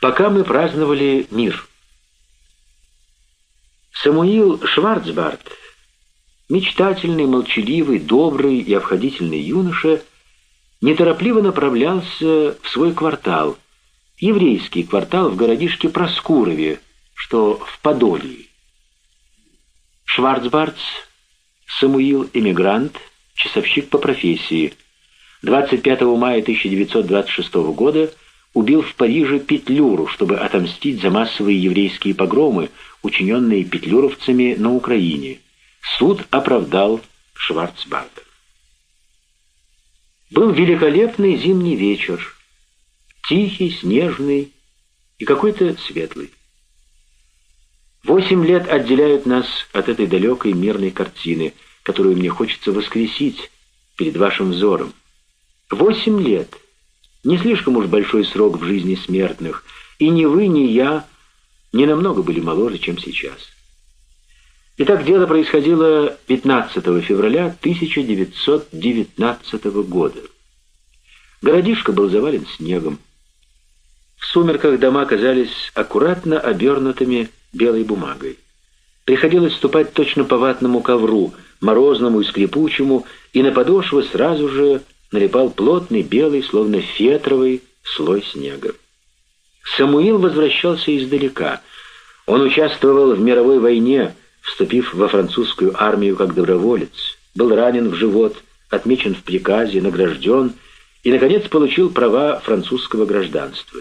Пока мы праздновали мир. Самуил Шварцбарт, мечтательный, молчаливый, добрый и обходительный юноша, неторопливо направлялся в свой квартал, еврейский квартал в городишке Проскурове, что в Подолии. Шварцбартс, Самуил эмигрант, часовщик по профессии. 25 мая 1926 года убил в Париже Петлюру, чтобы отомстить за массовые еврейские погромы, учиненные петлюровцами на Украине. Суд оправдал Шварцбарта. Был великолепный зимний вечер, тихий, снежный и какой-то светлый. Восемь лет отделяют нас от этой далекой мирной картины, которую мне хочется воскресить перед вашим взором. Восемь лет. Не слишком уж большой срок в жизни смертных, и ни вы, ни я не намного были моложе, чем сейчас. Итак, дело происходило 15 февраля 1919 года. Городишко был завален снегом. В сумерках дома казались аккуратно обернутыми белой бумагой. Приходилось ступать точно по ватному ковру, морозному и скрипучему, и на подошвы сразу же налипал плотный белый, словно фетровый, слой снега. Самуил возвращался издалека. Он участвовал в мировой войне, вступив во французскую армию как доброволец, был ранен в живот, отмечен в приказе, награжден и, наконец, получил права французского гражданства.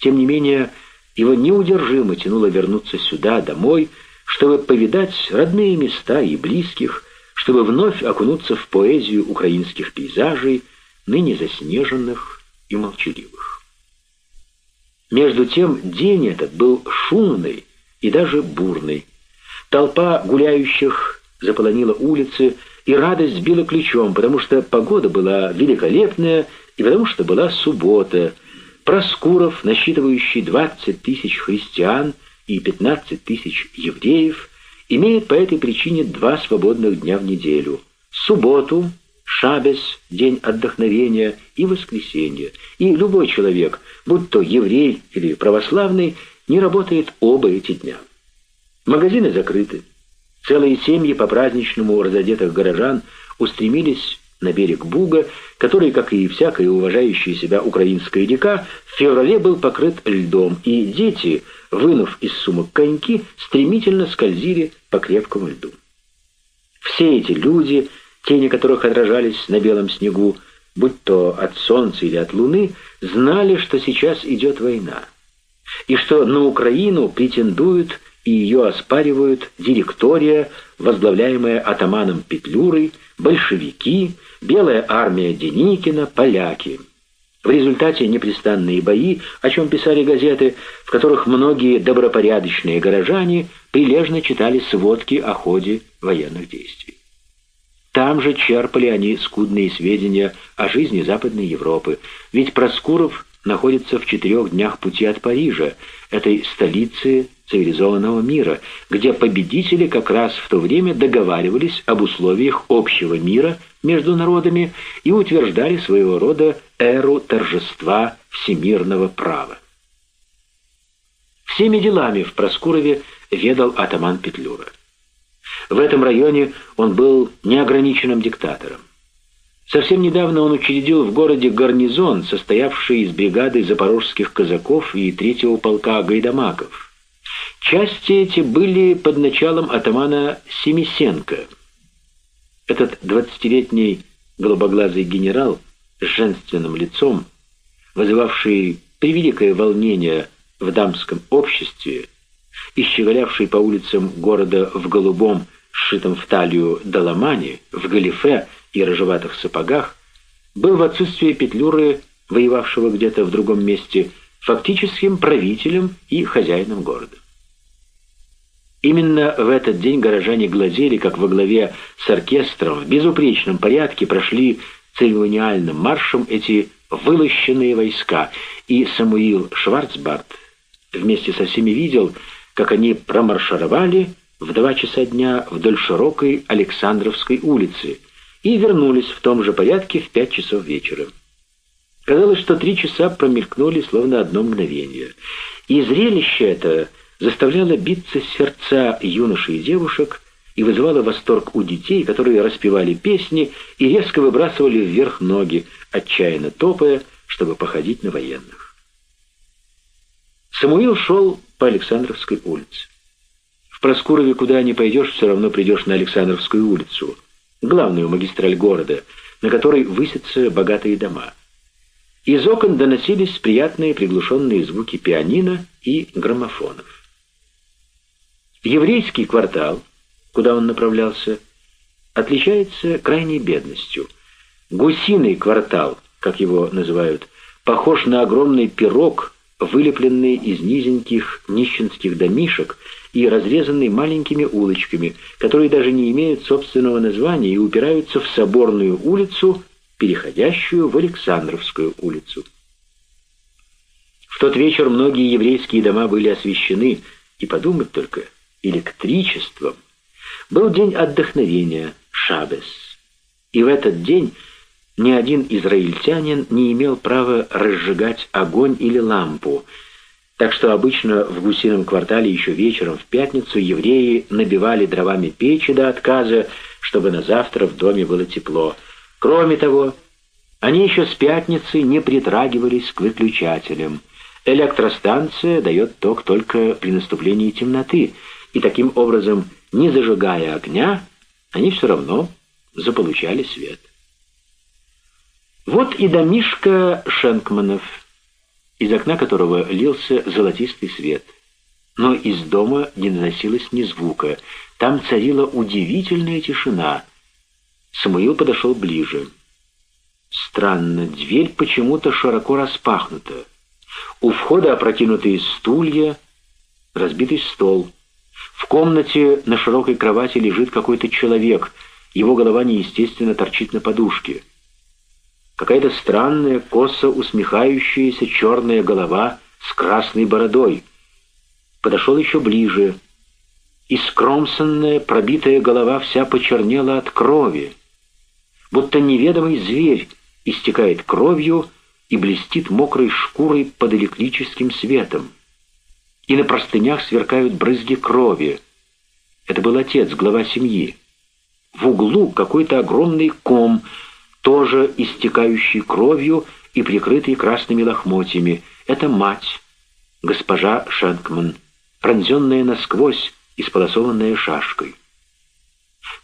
Тем не менее, его неудержимо тянуло вернуться сюда, домой, чтобы повидать родные места и близких, чтобы вновь окунуться в поэзию украинских пейзажей, ныне заснеженных и молчаливых. Между тем день этот был шумный и даже бурный. Толпа гуляющих заполонила улицы, и радость била ключом, потому что погода была великолепная и потому что была суббота — Проскуров, насчитывающий 20 тысяч христиан и 15 тысяч евреев, имеет по этой причине два свободных дня в неделю – субботу, шабес, день отдохновения и воскресенье. И любой человек, будь то еврей или православный, не работает оба эти дня. Магазины закрыты. Целые семьи по-праздничному разодетых горожан устремились на берег Буга, который, как и всякая уважающая себя украинская река, в феврале был покрыт льдом, и дети, вынув из сумок коньки, стремительно скользили по крепкому льду. Все эти люди, тени которых отражались на белом снегу, будь то от солнца или от луны, знали, что сейчас идет война, и что на Украину претендуют и ее оспаривают директория, возглавляемая атаманом Петлюрой, большевики, белая армия Деникина, поляки. В результате непрестанные бои, о чем писали газеты, в которых многие добропорядочные горожане прилежно читали сводки о ходе военных действий. Там же черпали они скудные сведения о жизни Западной Европы, ведь Проскуров находится в четырех днях пути от Парижа, этой столицы цивилизованного мира, где победители как раз в то время договаривались об условиях общего мира между народами и утверждали своего рода эру торжества всемирного права. Всеми делами в Проскурове ведал атаман Петлюра. В этом районе он был неограниченным диктатором. Совсем недавно он учредил в городе гарнизон, состоявший из бригады запорожских казаков и третьего полка гайдамаков. Части эти были под началом атамана Семисенко. Этот двадцатилетний голубоглазый генерал с женственным лицом, вызывавший превеликое волнение в дамском обществе и щеголявший по улицам города в голубом, сшитом в талию доломане, в галифе, и рыжеватых сапогах, был в отсутствие Петлюры, воевавшего где-то в другом месте, фактическим правителем и хозяином города. Именно в этот день горожане глазели, как во главе с оркестром в безупречном порядке прошли церемониальным маршем эти вылощенные войска, и Самуил Шварцбарт вместе со всеми видел, как они промаршировали в два часа дня вдоль широкой Александровской улицы, и вернулись в том же порядке в пять часов вечера. Казалось, что три часа промелькнули, словно одно мгновение. И зрелище это заставляло биться сердца юношей и девушек и вызывало восторг у детей, которые распевали песни и резко выбрасывали вверх ноги, отчаянно топая, чтобы походить на военных. Самуил шел по Александровской улице. В Проскурове куда ни пойдешь, все равно придешь на Александровскую улицу, главную магистраль города, на которой высятся богатые дома. Из окон доносились приятные приглушенные звуки пианино и граммофонов. Еврейский квартал, куда он направлялся, отличается крайней бедностью. Гусиный квартал, как его называют, похож на огромный пирог, вылепленный из низеньких нищенских домишек и разрезанный маленькими улочками, которые даже не имеют собственного названия и упираются в Соборную улицу, переходящую в Александровскую улицу. В тот вечер многие еврейские дома были освещены, и подумать только, электричеством. Был день отдохновения, Шабес. И в этот день ни один израильтянин не имел права разжигать огонь или лампу, так что обычно в гусином квартале еще вечером в пятницу евреи набивали дровами печи до отказа, чтобы на завтра в доме было тепло. Кроме того, они еще с пятницы не притрагивались к выключателям. Электростанция дает ток только при наступлении темноты, и таким образом, не зажигая огня, они все равно заполучали свет. Вот и домишка Шенкманов, из окна которого лился золотистый свет. Но из дома не доносилось ни звука. Там царила удивительная тишина. Самуил подошел ближе. Странно, дверь почему-то широко распахнута. У входа опрокинутые стулья, разбитый стол. В комнате на широкой кровати лежит какой-то человек. Его голова неестественно торчит на подушке. Какая-то странная, косо усмехающаяся черная голова с красной бородой. Подошел еще ближе. И скромсанная, пробитая голова вся почернела от крови. Будто неведомый зверь истекает кровью и блестит мокрой шкурой под электрическим светом. И на простынях сверкают брызги крови. Это был отец, глава семьи. В углу какой-то огромный ком — тоже истекающий кровью и прикрытый красными лохмотьями. Это мать, госпожа Шенкман, пронзенная насквозь, исполосованная шашкой.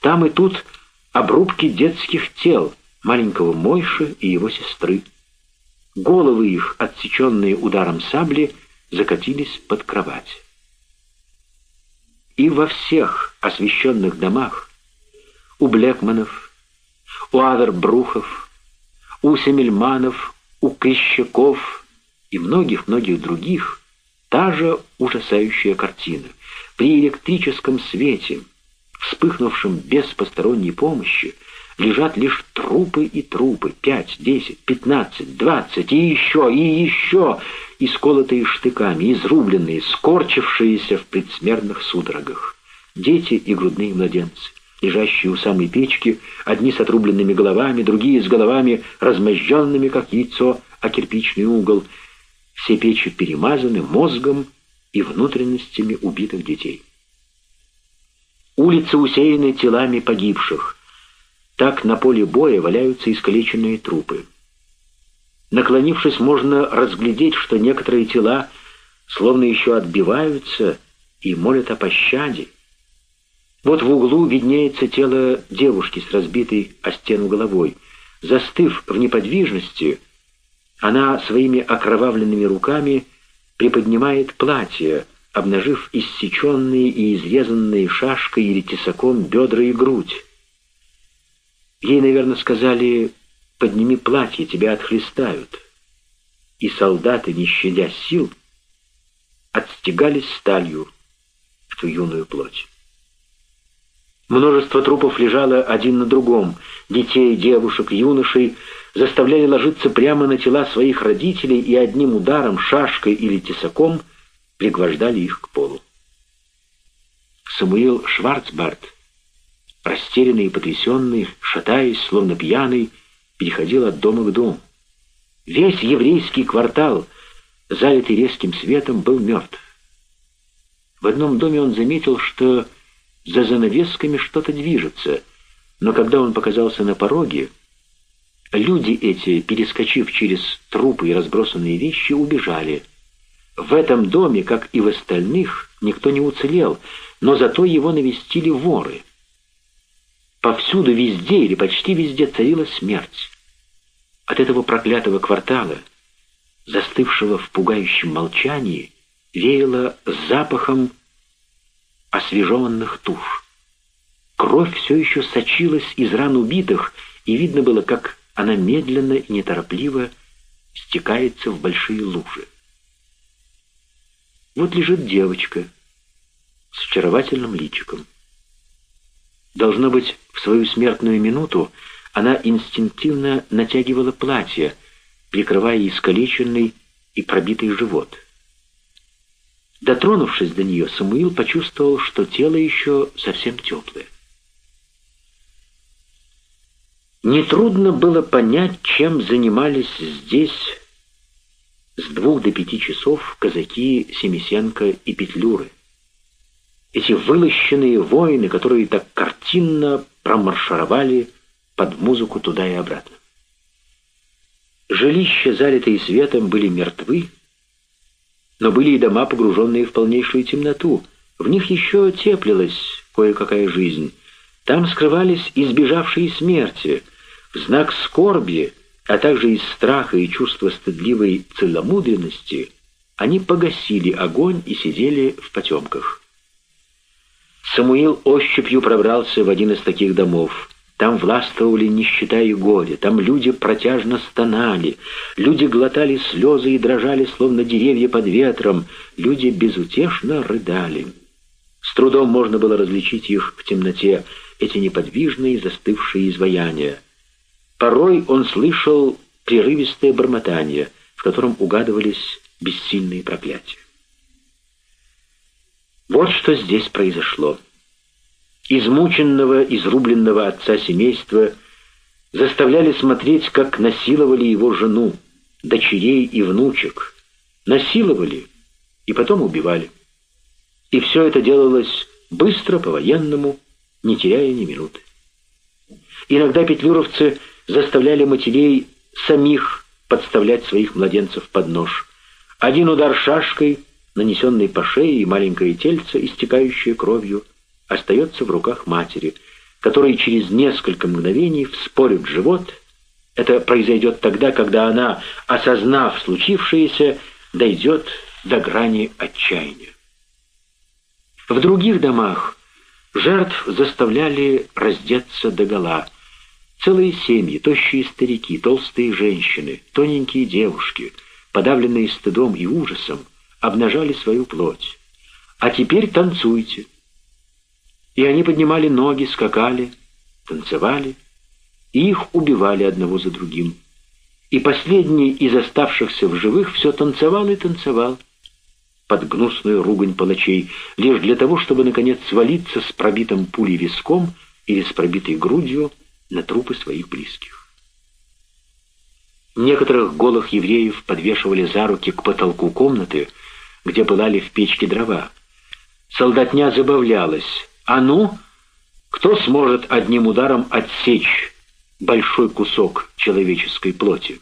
Там и тут обрубки детских тел маленького Мойши и его сестры. Головы их, отсеченные ударом сабли, закатились под кровать. И во всех освещенных домах, у Блэкманов, у Авербрухов, у Семельманов, у Крещаков и многих-многих других та же ужасающая картина. При электрическом свете, вспыхнувшем без посторонней помощи, лежат лишь трупы и трупы, пять, десять, пятнадцать, двадцать, и еще, и еще, исколотые штыками, изрубленные, скорчившиеся в предсмертных судорогах. Дети и грудные младенцы лежащие у самой печки, одни с отрубленными головами, другие с головами, размозженными, как яйцо, а кирпичный угол. Все печи перемазаны мозгом и внутренностями убитых детей. Улицы усеяны телами погибших. Так на поле боя валяются искалеченные трупы. Наклонившись, можно разглядеть, что некоторые тела словно еще отбиваются и молят о пощаде. Вот в углу виднеется тело девушки с разбитой о стену головой. Застыв в неподвижности, она своими окровавленными руками приподнимает платье, обнажив иссеченные и изрезанные шашкой или тесаком бедра и грудь. Ей, наверное, сказали «подними платье, тебя отхлестают». И солдаты, не щадя сил, отстегались сталью в ту юную плоть. Множество трупов лежало один на другом. Детей, девушек, юношей заставляли ложиться прямо на тела своих родителей и одним ударом, шашкой или тесаком пригвождали их к полу. Самуил Шварцбарт, растерянный и потрясенный, шатаясь, словно пьяный, переходил от дома к дому. Весь еврейский квартал, залитый резким светом, был мертв. В одном доме он заметил, что за занавесками что-то движется, но когда он показался на пороге, люди эти, перескочив через трупы и разбросанные вещи, убежали. В этом доме, как и в остальных, никто не уцелел, но зато его навестили воры. Повсюду, везде или почти везде царила смерть. От этого проклятого квартала, застывшего в пугающем молчании, веяло запахом освежеванных туш. Кровь все еще сочилась из ран убитых, и видно было, как она медленно и неторопливо стекается в большие лужи. Вот лежит девочка с очаровательным личиком. Должно быть, в свою смертную минуту она инстинктивно натягивала платье, прикрывая искалеченный и пробитый живот. Дотронувшись до нее, Самуил почувствовал, что тело еще совсем теплое. Нетрудно было понять, чем занимались здесь с двух до пяти часов казаки Семисенко и Петлюры. Эти вылощенные воины, которые так картинно промаршировали под музыку туда и обратно. Жилища, залитые светом, были мертвы, но были и дома, погруженные в полнейшую темноту. В них еще теплилась кое-какая жизнь. Там скрывались избежавшие смерти. В знак скорби, а также из страха и чувства стыдливой целомудренности, они погасили огонь и сидели в потемках. Самуил ощупью пробрался в один из таких домов. Там властвовали нищета и горе, там люди протяжно стонали, люди глотали слезы и дрожали, словно деревья под ветром, люди безутешно рыдали. С трудом можно было различить их в темноте, эти неподвижные застывшие изваяния. Порой он слышал прерывистое бормотание, в котором угадывались бессильные проклятия. Вот что здесь произошло. Измученного, изрубленного отца семейства заставляли смотреть, как насиловали его жену, дочерей и внучек. Насиловали и потом убивали. И все это делалось быстро, по-военному, не теряя ни минуты. Иногда петлюровцы заставляли матерей самих подставлять своих младенцев под нож. Один удар шашкой, нанесенный по шее, и маленькое тельце, истекающее кровью, остается в руках матери, которая через несколько мгновений вспорит живот. Это произойдет тогда, когда она, осознав случившееся, дойдет до грани отчаяния. В других домах жертв заставляли раздеться догола. Целые семьи, тощие старики, толстые женщины, тоненькие девушки, подавленные стыдом и ужасом, обнажали свою плоть. А теперь танцуйте. И они поднимали ноги, скакали, танцевали, и их убивали одного за другим. И последний из оставшихся в живых все танцевал и танцевал под гнусную ругань палачей, лишь для того, чтобы, наконец, свалиться с пробитым пулей виском или с пробитой грудью на трупы своих близких. Некоторых голых евреев подвешивали за руки к потолку комнаты, где пылали в печке дрова. Солдатня забавлялась. А ну, кто сможет одним ударом отсечь большой кусок человеческой плоти?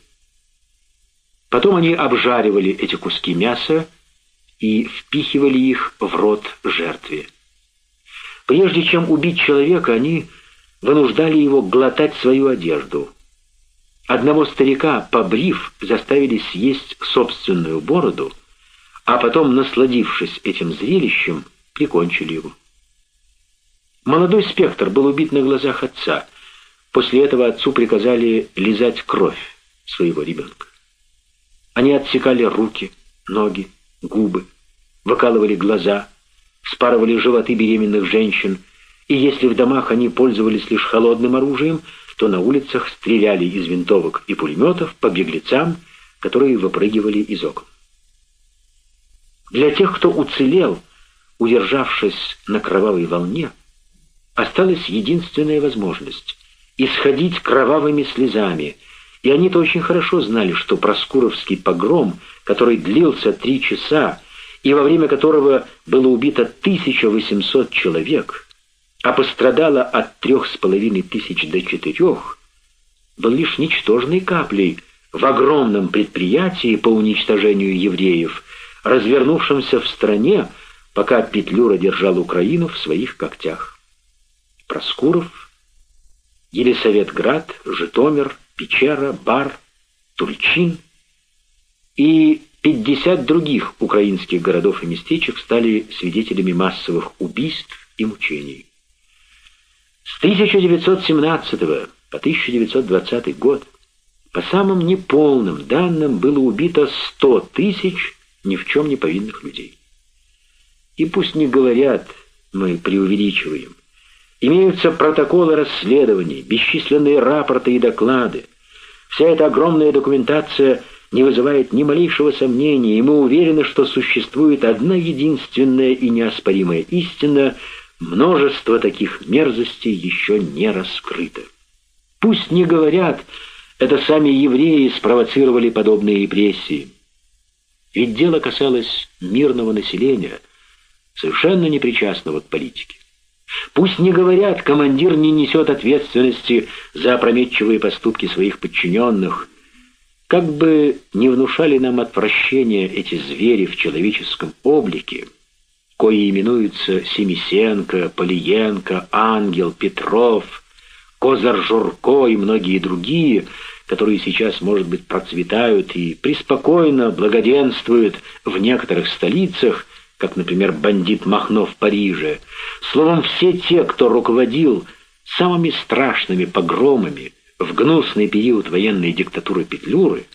Потом они обжаривали эти куски мяса и впихивали их в рот жертве. Прежде чем убить человека, они вынуждали его глотать свою одежду. Одного старика, побрив, заставили съесть собственную бороду, а потом, насладившись этим зрелищем, прикончили его. Молодой спектр был убит на глазах отца. После этого отцу приказали лизать кровь своего ребенка. Они отсекали руки, ноги, губы, выкалывали глаза, спарывали животы беременных женщин, и если в домах они пользовались лишь холодным оружием, то на улицах стреляли из винтовок и пулеметов по беглецам, которые выпрыгивали из окон. Для тех, кто уцелел, удержавшись на кровавой волне, осталась единственная возможность — исходить кровавыми слезами, И они-то очень хорошо знали, что Проскуровский погром, который длился три часа, и во время которого было убито 1800 человек, а пострадало от трех с половиной тысяч до четырех, был лишь ничтожной каплей в огромном предприятии по уничтожению евреев, развернувшемся в стране, пока Петлюра держал Украину в своих когтях. Проскуров, Елисаветград, Житомир, Печера, Бар, Тульчин и 50 других украинских городов и местечек стали свидетелями массовых убийств и мучений. С 1917 по 1920 год по самым неполным данным было убито 100 тысяч ни в чем не повинных людей. И пусть не говорят, мы преувеличиваем, имеются протоколы расследований, бесчисленные рапорты и доклады. Вся эта огромная документация не вызывает ни малейшего сомнения, и мы уверены, что существует одна единственная и неоспоримая истина — множество таких мерзостей еще не раскрыто. Пусть не говорят, это сами евреи спровоцировали подобные репрессии. Ведь дело касалось мирного населения, совершенно непричастного к политике. Пусть не говорят, командир не несет ответственности за опрометчивые поступки своих подчиненных. Как бы не внушали нам отвращение эти звери в человеческом облике, кои именуются Семисенко, Полиенко, Ангел, Петров, Козар Журко и многие другие – которые сейчас, может быть, процветают и преспокойно благоденствуют в некоторых столицах, как, например, бандит Махно в Париже. Словом, все те, кто руководил самыми страшными погромами в гнусный период военной диктатуры Петлюры,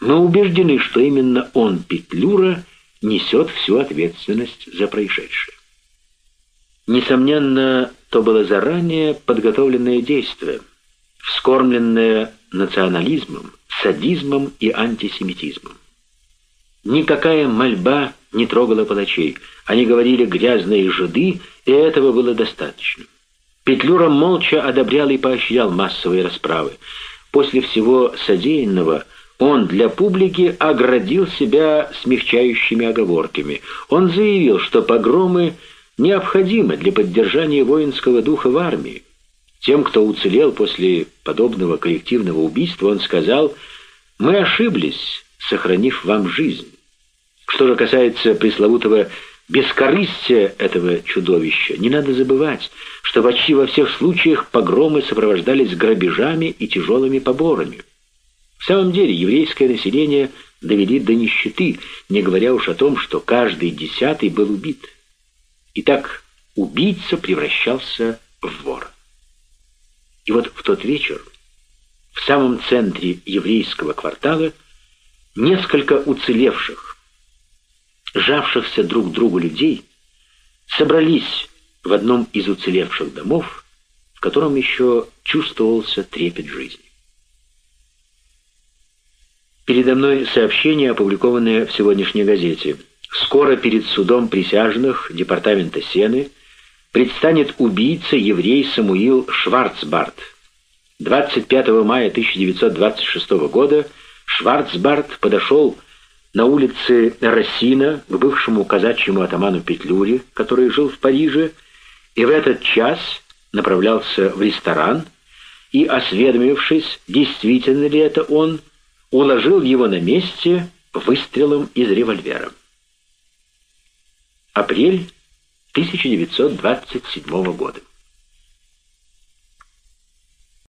мы убеждены, что именно он, Петлюра, несет всю ответственность за происшедшее. Несомненно, то было заранее подготовленное действие – вскормленная национализмом, садизмом и антисемитизмом. Никакая мольба не трогала палачей. Они говорили «грязные жиды», и этого было достаточно. Петлюра молча одобрял и поощрял массовые расправы. После всего содеянного он для публики оградил себя смягчающими оговорками. Он заявил, что погромы необходимы для поддержания воинского духа в армии. Тем, кто уцелел после подобного коллективного убийства, он сказал, «Мы ошиблись, сохранив вам жизнь». Что же касается пресловутого бескорыстия этого чудовища, не надо забывать, что почти во всех случаях погромы сопровождались грабежами и тяжелыми поборами. В самом деле еврейское население довели до нищеты, не говоря уж о том, что каждый десятый был убит. Итак, убийца превращался в вора. И вот в тот вечер в самом центре еврейского квартала несколько уцелевших, жавшихся друг к другу людей собрались в одном из уцелевших домов, в котором еще чувствовался трепет жизни. Передо мной сообщение, опубликованное в сегодняшней газете. Скоро перед судом присяжных департамента Сены предстанет убийца еврей Самуил Шварцбарт. 25 мая 1926 года Шварцбарт подошел на улице Рассина к бывшему казачьему атаману Петлюре, который жил в Париже, и в этот час направлялся в ресторан и, осведомившись, действительно ли это он, уложил его на месте выстрелом из револьвера. Апрель 1927 года.